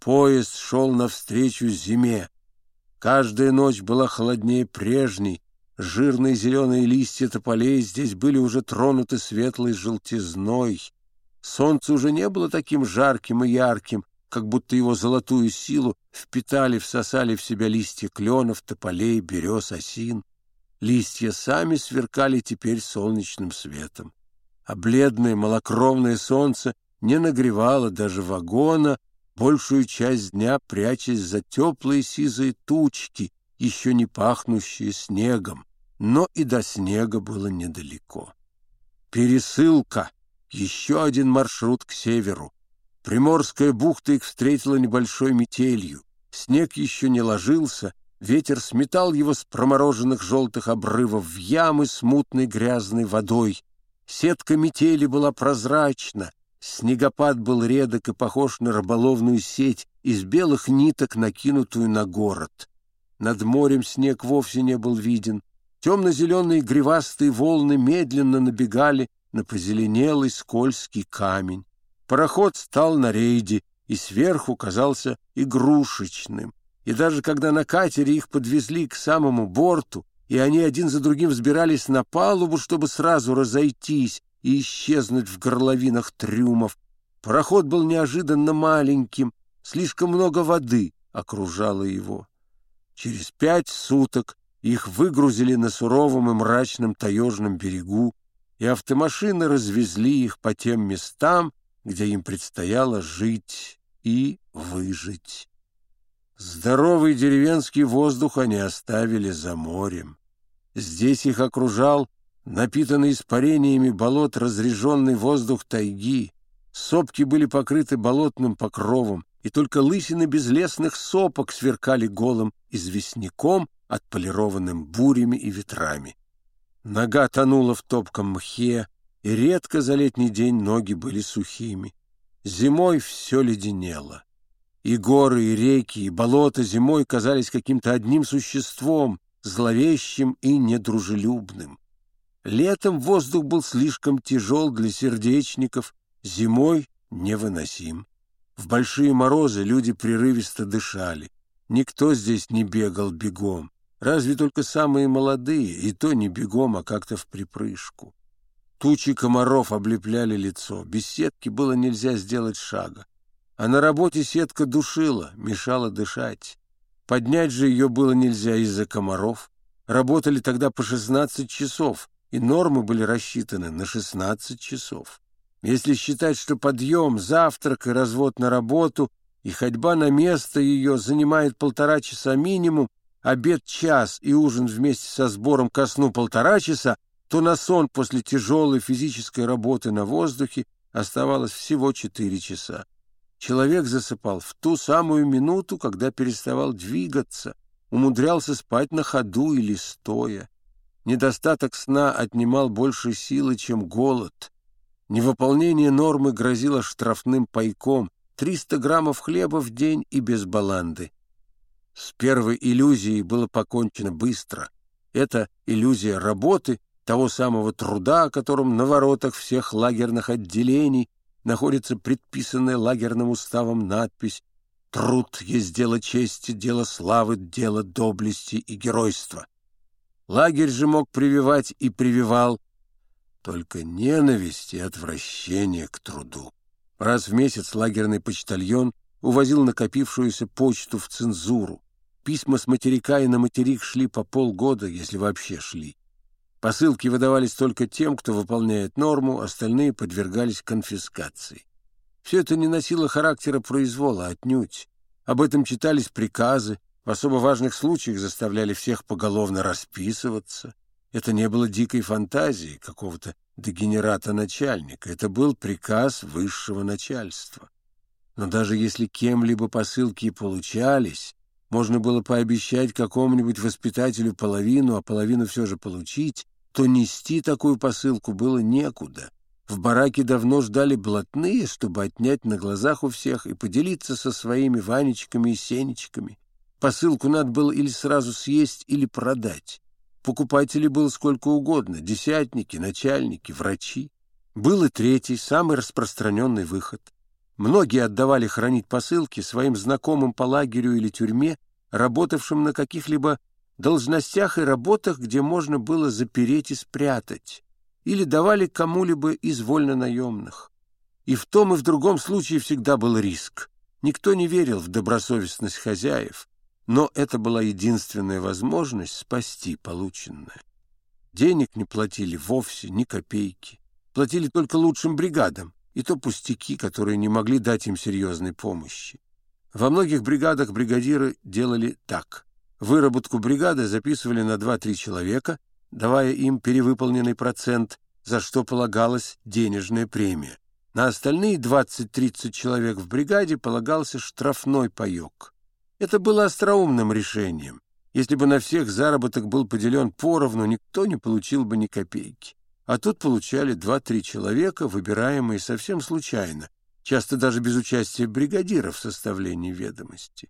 Поезд шел навстречу зиме. Каждая ночь была холоднее прежней. Жирные зеленые листья тополей здесь были уже тронуты светлой желтизной. Солнце уже не было таким жарким и ярким, как будто его золотую силу впитали, всосали в себя листья кленов, тополей, берез, осин. Листья сами сверкали теперь солнечным светом. А бледное малокровное солнце не нагревало даже вагона, большую часть дня прячась за теплые сизые тучки, еще не пахнущие снегом, но и до снега было недалеко. Пересылка — еще один маршрут к северу. Приморская бухта их встретила небольшой метелью. Снег еще не ложился, ветер сметал его с промороженных желтых обрывов в ямы с мутной грязной водой. Сетка метели была прозрачна, снегопад был редок и похож на рыболовную сеть из белых ниток, накинутую на город. Над морем снег вовсе не был виден. Темно-зеленые гривастые волны медленно набегали на позеленелый скользкий камень. Пароход стал на рейде и сверху казался игрушечным. И даже когда на катере их подвезли к самому борту, и они один за другим взбирались на палубу, чтобы сразу разойтись и исчезнуть в горловинах трюмов, пароход был неожиданно маленьким, слишком много воды окружало его. Через пять суток их выгрузили на суровом и мрачном таежном берегу, и автомашины развезли их по тем местам, где им предстояло жить и выжить. Здоровый деревенский воздух они оставили за морем. Здесь их окружал напитанный испарениями болот разреженный воздух тайги. Сопки были покрыты болотным покровом, и только лысины безлесных сопок сверкали голым известняком, отполированным бурями и ветрами. Нога тонула в топком мхе, и редко за летний день ноги были сухими. Зимой все леденело. И горы, и реки, и болота зимой казались каким-то одним существом, зловещим и недружелюбным. Летом воздух был слишком тяжел для сердечников, зимой невыносим. В большие морозы люди прерывисто дышали. Никто здесь не бегал бегом. Разве только самые молодые, и то не бегом, а как-то в припрыжку. Тучи комаров облепляли лицо, без сетки было нельзя сделать шага. А на работе сетка душила, мешала дышать. Поднять же ее было нельзя из-за комаров. Работали тогда по 16 часов, и нормы были рассчитаны на 16 часов. Если считать, что подъем, завтрак и развод на работу и ходьба на место ее занимает полтора часа минимум, обед час и ужин вместе со сбором ко сну полтора часа, то на сон после тяжелой физической работы на воздухе оставалось всего четыре часа. Человек засыпал в ту самую минуту, когда переставал двигаться, умудрялся спать на ходу или стоя. Недостаток сна отнимал больше силы, чем голод. Невыполнение нормы грозило штрафным пайком — 300 граммов хлеба в день и без баланды. С первой иллюзией было покончено быстро. Это иллюзия работы того самого труда, о котором на воротах всех лагерных отделений находится предписанная лагерным уставом надпись «Труд есть дело чести, дело славы, дело доблести и геройства». Лагерь же мог прививать и прививал только ненависть и отвращение к труду. Раз в месяц лагерный почтальон увозил накопившуюся почту в цензуру. Письма с материка и на материк шли по полгода, если вообще шли. Посылки выдавались только тем, кто выполняет норму, остальные подвергались конфискации. Все это не носило характера произвола, отнюдь. Об этом читались приказы, в особо важных случаях заставляли всех поголовно расписываться. Это не было дикой фантазией какого-то дегенерата-начальника, это был приказ высшего начальства. Но даже если кем-либо посылки и получались, можно было пообещать какому-нибудь воспитателю половину, а половину все же получить, то нести такую посылку было некуда. В бараке давно ждали блатные, чтобы отнять на глазах у всех и поделиться со своими Ванечками и Сенечками. Посылку надо было или сразу съесть, или продать. Покупателей было сколько угодно — десятники, начальники, врачи. Был и третий, самый распространенный выход. Многие отдавали хранить посылки своим знакомым по лагерю или тюрьме, работавшим на каких-либо должностях и работах, где можно было запереть и спрятать, или давали кому-либо из вольно-наемных. И в том и в другом случае всегда был риск. Никто не верил в добросовестность хозяев, но это была единственная возможность спасти полученное. Денег не платили вовсе, ни копейки. Платили только лучшим бригадам, и то пустяки, которые не могли дать им серьезной помощи. Во многих бригадах бригадиры делали так. Выработку бригады записывали на 2-3 человека, давая им перевыполненный процент, за что полагалась денежная премия. На остальные 20-30 человек в бригаде полагался штрафной паек. Это было остроумным решением. Если бы на всех заработок был поделен поровну, никто не получил бы ни копейки. А тут получали два-три человека, выбираемые совсем случайно, часто даже без участия бригадира в составлении ведомости.